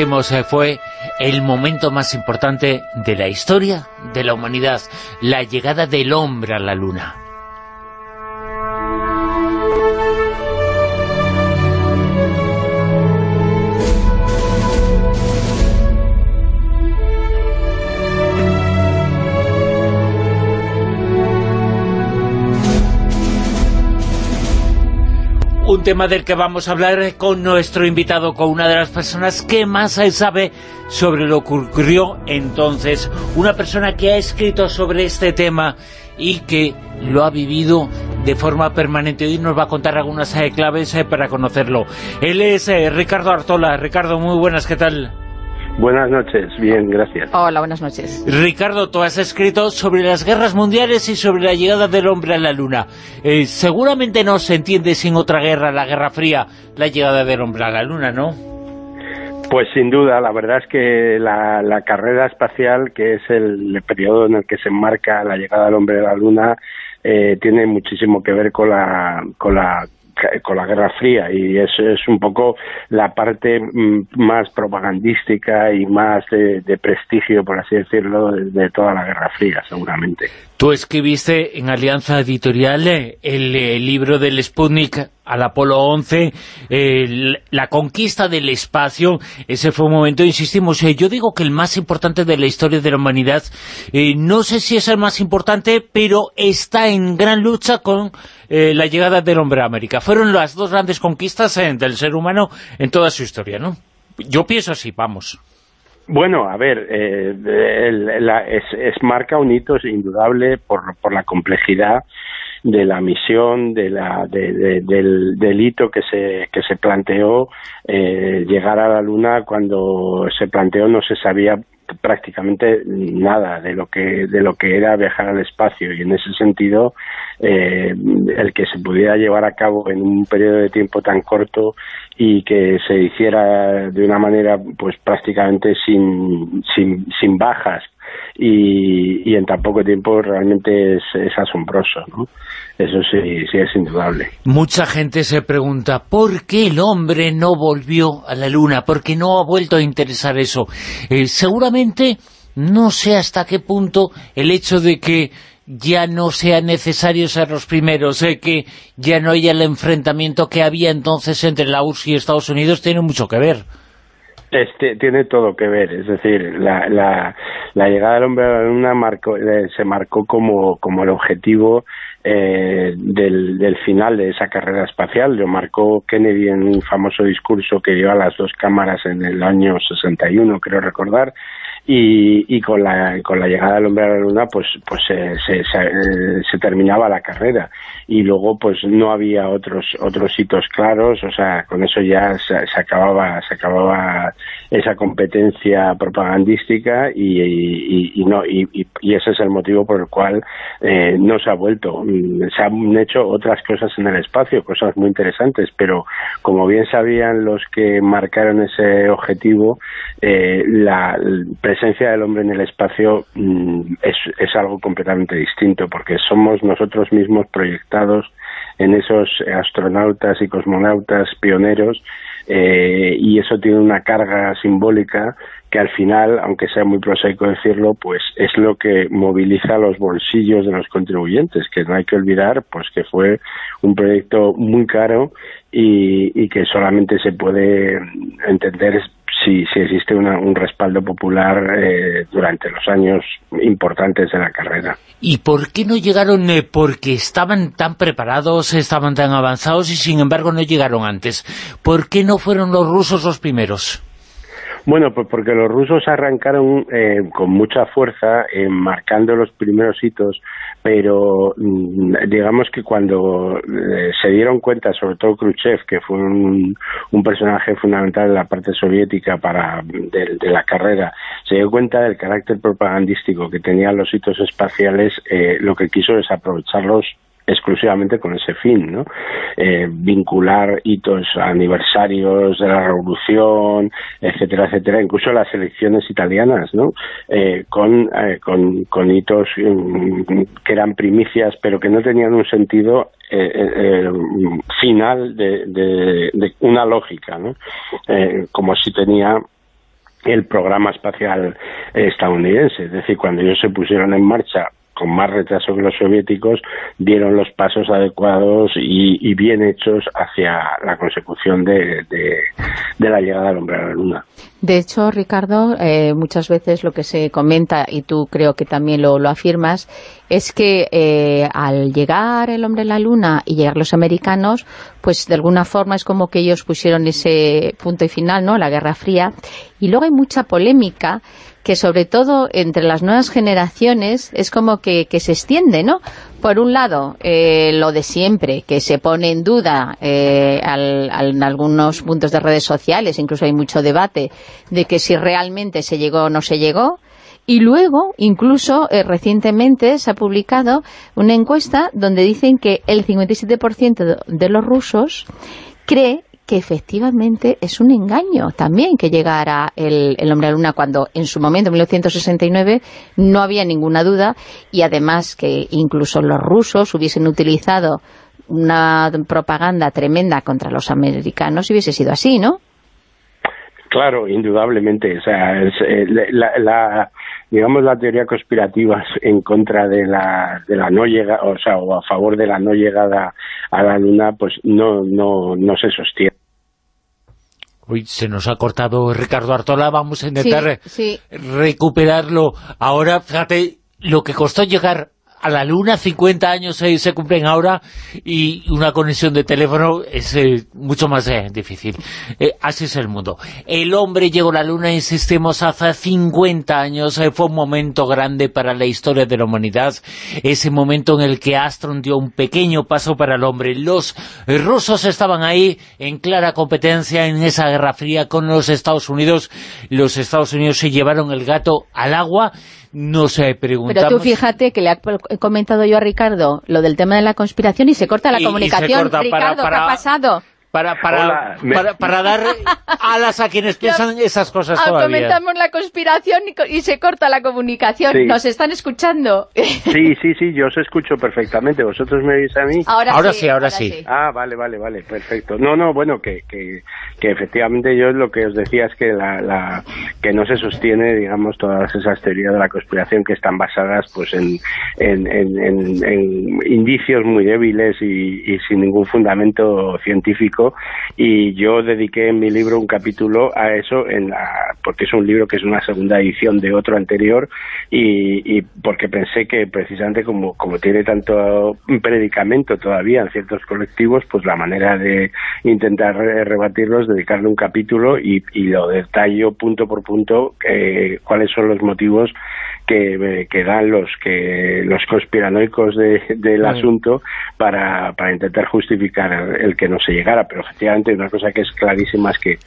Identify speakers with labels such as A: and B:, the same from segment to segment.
A: eh, fue el momento más importante de la historia de la humanidad, la llegada del hombre a la Luna. Un tema del que vamos a hablar con nuestro invitado, con una de las personas que más sabe sobre lo que ocurrió entonces. Una persona que ha escrito sobre este tema y que lo ha vivido de forma permanente. Hoy nos va a contar algunas eh, claves eh, para conocerlo. Él es eh, Ricardo Artola. Ricardo, muy buenas, ¿qué tal?
B: Buenas noches, bien, gracias.
C: Hola, buenas noches.
A: Ricardo, tú has escrito sobre las guerras mundiales y sobre la llegada del hombre a la luna. Eh, seguramente no se entiende sin otra guerra, la Guerra Fría, la llegada del hombre a la luna, ¿no?
B: Pues sin duda, la verdad es que la, la carrera espacial, que es el periodo en el que se enmarca la llegada del hombre a la luna, eh, tiene muchísimo que ver con la, con la con la Guerra Fría y es, es un poco la parte mm, más propagandística y más de, prestigio, por así decirlo, de, toda la Guerra Fría, seguramente.
A: Tú escribiste en Alianza Editorial eh, el, libro del Sputnik al Apolo 11, la conquista del espacio, ese fue un momento, insistimos, eh, yo digo que el más importante de la historia de la humanidad, eh, no sé si es el más importante, pero está en gran lucha con la llegada del hombre a América. Fueron las dos grandes conquistas del ser humano en toda su historia, ¿no? Yo pienso así, vamos.
B: Bueno, a ver, eh, es, marca un hito indudable por, por la complejidad de la misión, de la, del, del, hito que se, que se planteó, eh, llegar a la Luna cuando se planteó no se sabía prácticamente nada de lo que de lo que era viajar al espacio. Y en ese sentido eh, el que se pudiera llevar a cabo en un periodo de tiempo tan corto y que se hiciera de una manera pues prácticamente sin, sin, sin bajas y, en tan poco tiempo realmente es, asombroso, ¿no? Eso sí, sí es indudable.
A: Mucha gente se pregunta, ¿por qué el hombre no volvió a la Luna? ¿Por qué no ha vuelto a interesar eso? Eh, seguramente no sé hasta qué punto el hecho de que ya no sea necesario ser los primeros, eh, que ya no haya el enfrentamiento que había entonces entre la URSS y Estados Unidos, tiene mucho que ver.
B: Este, tiene todo que ver, es decir, la, la, llegada del hombre a la luna marcó, eh, se marcó como, como el objetivo eh, del, del, final de esa carrera espacial. Lo marcó Kennedy en un famoso discurso que dio a las dos cámaras en el año 61, creo recordar, y, y con, la, con la llegada del hombre a la luna pues pues se, se, se, terminaba la carrera y luego pues no había otros otros hitos claros o sea con eso ya se, acababa se acababa esa competencia propagandística y, y, no y, y, ese es el motivo por el cual eh, no se ha vuelto. Se han hecho otras cosas en el espacio cosas muy interesantes pero como bien sabían los que marcaron ese objetivo eh, la presencia del hombre en el espacio mm, es, es algo completamente distinto, porque somos nosotros mismos proyectados en esos astronautas y cosmonautas pioneros eh, y eso tiene una carga simbólica que al final, aunque sea muy prosaico decirlo, pues es lo que moviliza los bolsillos de los contribuyentes, que no hay que olvidar pues que fue un proyecto muy caro y, que solamente se puede entender si, si existe un respaldo popular eh, durante los años importantes de la carrera.
A: ¿Y por qué no llegaron? Eh, porque estaban tan preparados, estaban tan avanzados y sin embargo no llegaron antes. ¿Por qué no fueron los rusos los primeros?
B: Bueno, pues porque los rusos arrancaron eh, con mucha fuerza, marcando los primeros hitos, pero mm, digamos que cuando eh, se dieron cuenta, sobre todo Khrushchev, que fue un, personaje fundamental de la parte soviética para de, la carrera, se dio cuenta del carácter propagandístico que tenían los hitos espaciales, eh, lo que quiso es aprovecharlos exclusivamente con ese fin, ¿no? Eh, vincular hitos aniversarios de la revolución, etcétera, etcétera, incluso las elecciones italianas, ¿no? Eh, con, eh, con, hitos mm, que eran primicias, pero que no tenían un sentido final de, de, una lógica, ¿no? como si tenía el programa espacial estadounidense. Es decir, cuando ellos se pusieron en marcha con más retraso que los soviéticos, dieron los pasos adecuados y, bien hechos hacia la consecución de, la llegada del hombre a la Luna.
C: De hecho, Ricardo, eh, muchas veces lo que se comenta, y tú creo que también lo, afirmas, es que eh, al llegar el hombre a la Luna y llegar los americanos, pues de alguna forma es como que ellos pusieron ese punto y final, ¿no?, la Guerra Fría, y luego hay mucha polémica que sobre todo entre las nuevas generaciones es como que, se extiende, ¿no? Por un lado, eh, lo de siempre, que se pone en duda eh, en algunos puntos de redes sociales, incluso hay mucho debate, de que si realmente se llegó o no se llegó, y luego, incluso eh, recientemente se ha publicado una encuesta donde dicen que el 57% de los rusos cree que efectivamente es un engaño también que llegara el, hombre a la luna cuando en su momento, en 1969, no había ninguna duda y además que incluso los rusos hubiesen utilizado una propaganda tremenda contra los americanos hubiese sido así, ¿no?
B: Claro, indudablemente. O sea, eh, la, digamos la teoría conspirativa en contra de la, de la no llegada, o sea, o a favor de la no llegada a la luna, pues no, no, no se sostiene.
A: Uy, se nos ha cortado Ricardo Artola, vamos a intentar recuperarlo. Ahora, fíjate, lo que costó llegar a la Luna, 50 años se, cumplen ahora y una conexión de teléfono es eh, mucho más eh, difícil. Eh, así es el mundo. El hombre llegó a la Luna, insistimos, hace 50 años. fue un momento grande para la historia de la humanidad. Ese momento en el que Astron dio un pequeño paso para el hombre. Los rusos estaban ahí en clara competencia en esa guerra fría con los Estados Unidos. Los Estados Unidos se llevaron el gato al agua nos preguntamos...
C: Pero tú fíjate que le he comentado yo a Ricardo lo del tema de la conspiración y se corta la comunicación. Ricardo, ¿qué ha pasado?
A: Para, para, para, dar alas a quienes piensan esas cosas ah, todavía.
C: Comentamos la conspiración y, se corta la comunicación. ¿Nos están escuchando?
B: Sí, sí, sí, yo os escucho perfectamente. ¿Vosotros me oís a mí?
A: Ahora, sí, ahora, sí.
B: Ah, vale, vale, vale, perfecto. No, no, bueno, que, que, que efectivamente yo lo que os decía es que, la, la, que no se sostiene, digamos, todas esas teorías de la conspiración que están basadas pues en, en, en, indicios muy débiles y sin ningún fundamento científico y yo dediqué en mi libro un capítulo a eso en porque es un libro que es una segunda edición de otro anterior y, porque pensé que precisamente como, como tiene tanto predicamento todavía en ciertos colectivos, pues la manera de intentar rebatirlo es dedicarle un capítulo y, lo detallo punto por punto eh, cuáles son los motivos que, dan los que los conspiranoicos del asunto para, para intentar justificar el que no se llegara. Pero efectivamente una cosa que es clarísima es que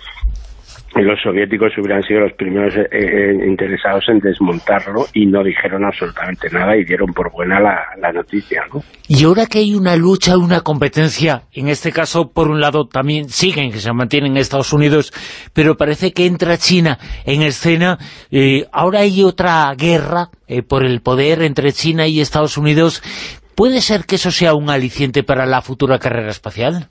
B: los soviéticos hubieran sido los primeros eh, eh, interesados en desmontarlo y no dijeron absolutamente nada y dieron por buena la, noticia. ¿no?
A: Y ahora que hay una lucha, una competencia, en este caso, por un lado, también siguen, que se mantienen en Estados Unidos, pero parece que entra China en escena. Eh, ahora hay otra guerra por el poder entre China y Estados Unidos. ¿Puede ser que eso sea un aliciente para la futura carrera espacial?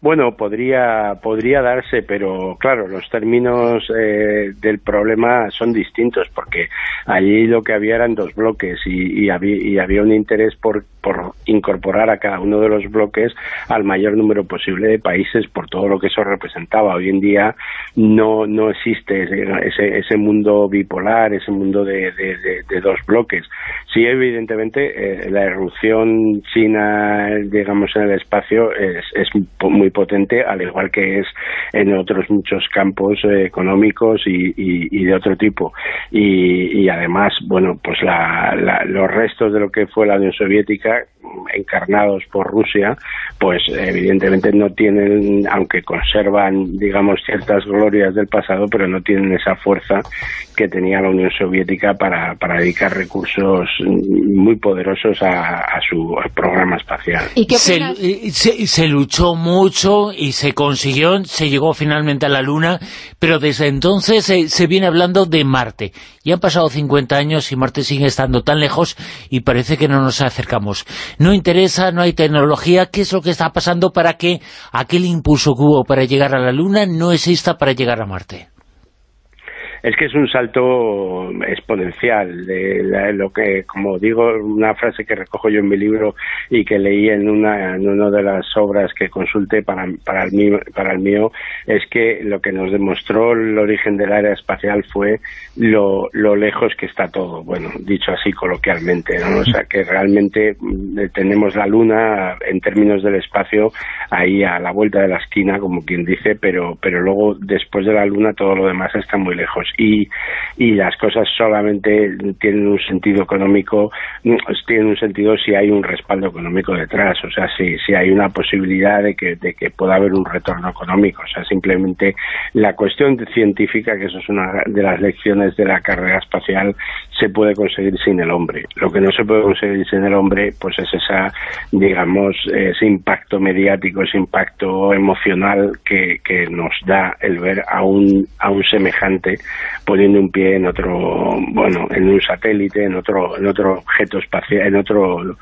B: Bueno, podría, podría darse, pero claro, los términos eh, del problema son distintos, porque allí lo que había eran dos bloques y, y, había, y había un interés por, por incorporar a cada uno de los bloques al mayor número posible de países por todo lo que eso representaba. Hoy en día no, no existe ese, ese mundo bipolar, ese mundo de, de, dos bloques. Sí, evidentemente, eh, la erupción china, digamos, en el espacio es, es muy potente, al igual que es en otros muchos campos eh, económicos y, y, de otro tipo. Y, y además, bueno, pues la, los restos de lo que fue la Unión Soviética encarnados por Rusia, pues evidentemente no tienen, aunque conservan, digamos, ciertas glorias del pasado, pero no tienen esa fuerza que tenía la Unión Soviética para, para dedicar recursos muy poderosos a, su programa espacial.
A: ¿Y se, se, luchó mucho y se consiguió, se llegó finalmente a la Luna, pero desde entonces se viene hablando de Marte. Y han pasado 50 años y Marte sigue estando tan lejos y parece que no nos acercamos no interesa, no hay tecnología, ¿qué es lo que está pasando para que aquel impulso que hubo para llegar a la Luna no exista para llegar a Marte?
B: Es que es un salto exponencial de, lo que, como digo, una frase que recojo yo en mi libro y que leí en una, en una de las obras que consulté para, el mío, es que lo que nos demostró el origen del área espacial fue lo, lo lejos que está todo, bueno, dicho así coloquialmente, ¿no? O sea, que realmente mm, tenemos la Luna en términos del espacio ahí a la vuelta de la esquina, como quien dice, pero, pero luego después de la Luna todo lo demás está muy lejos y, las cosas solamente tienen un sentido económico, mm, tienen un sentido si hay un respaldo económico detrás, o sea, si, si hay una posibilidad de que, de que pueda haber un retorno económico, o sea, simplemente la cuestión científica, que eso es una de las lecciones de la carrera espacial, se puede conseguir sin el hombre. Lo que no se puede conseguir sin el hombre, pues es esa, digamos, ese impacto mediático, ese impacto emocional que, que nos da el ver a un, a un semejante poniendo un pie en otro, bueno, en un satélite, en otro, en otro objeto espacial, en otro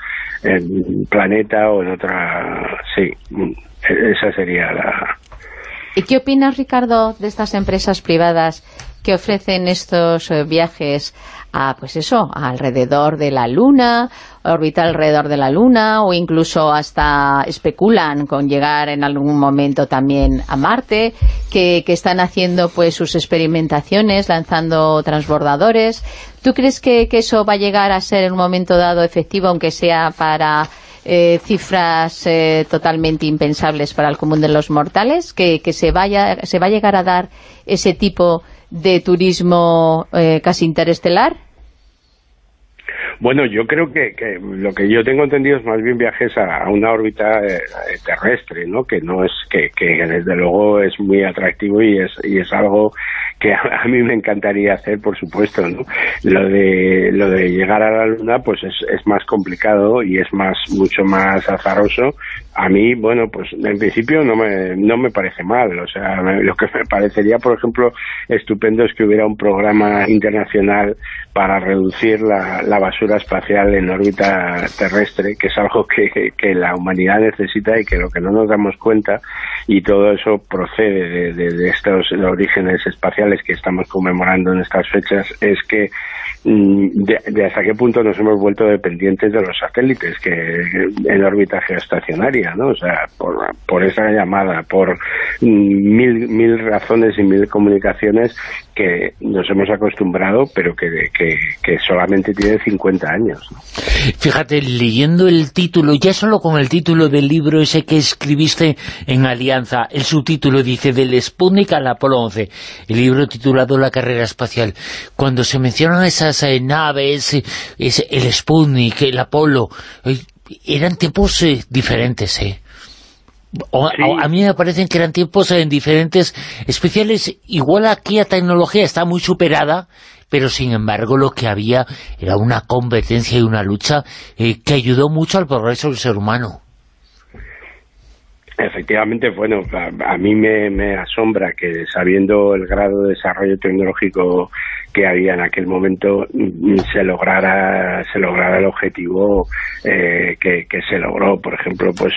B: planeta o en otra, sí, esa sería la...
C: ¿Y qué opinas, Ricardo, de estas empresas privadas que ofrecen estos eh, viajes a, pues eso, alrededor de la Luna, orbitar alrededor de la Luna, o incluso hasta especulan con llegar en algún momento también a Marte, que, están haciendo pues sus experimentaciones, lanzando transbordadores. ¿Tú crees que, eso va a llegar a ser en un momento dado efectivo, aunque sea para eh, cifras eh, totalmente impensables para el común de los mortales? ¿Que, se, vaya, se va a llegar a dar ese tipo de turismo eh, casi interestelar?
B: Bueno, yo creo que, lo que yo tengo entendido es más bien viajes a, una órbita eh, terrestre, ¿no? Que no es que, desde luego es muy atractivo y es y es algo que a, mí me encantaría hacer, por supuesto, ¿no? Lo de lo de llegar a la Luna, pues es, es más complicado y es más mucho más azaroso. A mí, bueno, pues en principio no me no me parece mal, o sea, lo que me parecería, por ejemplo, estupendo es que hubiera un programa internacional para reducir la, la basura espacial en órbita terrestre, que es algo que, que, la humanidad necesita y que lo que no nos damos cuenta, y todo eso procede de, de, estos orígenes espaciales que estamos conmemorando en estas fechas, es que mm, de, hasta qué punto nos hemos vuelto dependientes de los satélites que en órbita geoestacionaria, ¿no? O sea, por, por esa llamada, por mil, mil razones y mil comunicaciones que nos hemos acostumbrado, pero que, que, solamente tiene 50 años.
A: Fíjate, leyendo el título, ya solo con el título del libro ese que escribiste en Alianza, el subtítulo dice Del Sputnik al Apolo 11, el libro titulado La carrera espacial. Cuando se mencionan esas eh, naves, el Sputnik, el Apolo, eran tiempos eh, diferentes, ¿eh? a, mí me parecen que eran tiempos en diferentes especiales. Igual aquí la tecnología está muy superada, pero sin embargo lo que había era una competencia y una lucha eh, que ayudó mucho al progreso del ser humano.
B: Efectivamente, bueno, a, mí me, me, asombra que sabiendo el grado de desarrollo tecnológico que había en aquel momento mm, se lograra se lograra el objetivo eh, que, se logró. Por ejemplo pues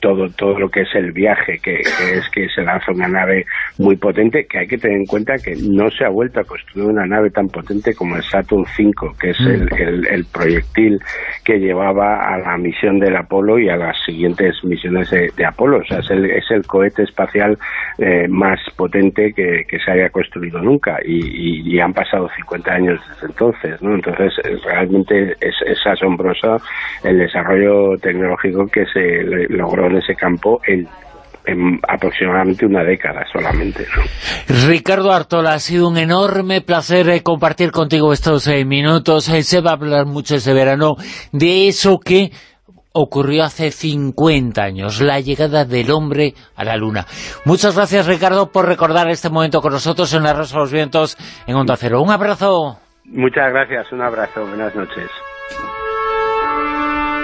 B: todo todo lo que es el viaje que, es que se lanza una nave muy potente que hay que tener en cuenta que no se ha vuelto a construir una nave tan potente como el Saturn V que es el, mm. el, proyectil que llevaba a la misión del Apolo y a las siguientes misiones de, Apolo. O sea es el, es el cohete espacial eh, más potente que, se haya construido nunca. Y han pasado 50 años desde entonces, ¿no? Entonces, eh, realmente es, asombroso el desarrollo tecnológico que se logró en ese campo en aproximadamente una década solamente.
A: Ricardo Artola, ha sido un enorme placer eh, compartir contigo estos eh, minutos. se va a hablar mucho este verano de eso que ocurrió hace 50 años, la llegada del hombre a la luna. Muchas gracias, Ricardo, por recordar este momento con nosotros en La Rosa de los Vientos en Onda Cero. Un abrazo.
B: Muchas gracias, un abrazo, buenas noches.